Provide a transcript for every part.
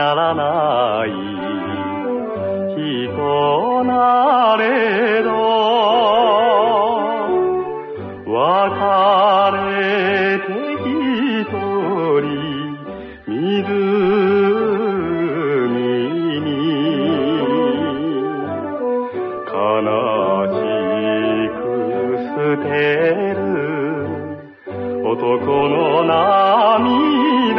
ならない人なれど別れて一人湖に。悲しく捨てる男の涙。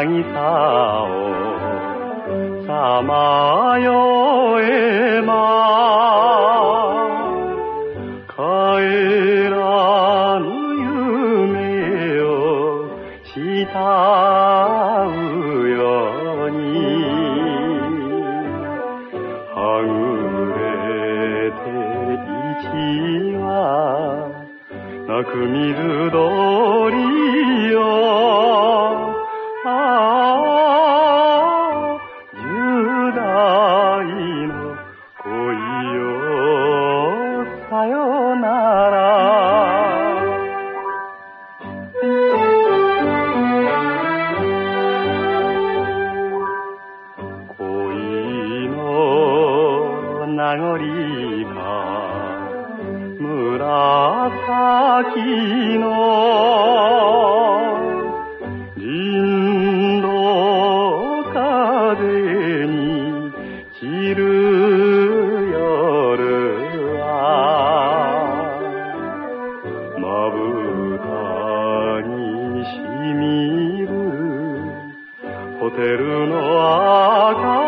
渚をさまよえば帰らぬ夢を慕うように。はぐれて一羽泣く水鳥なら。恋の名残は紫のテルの明か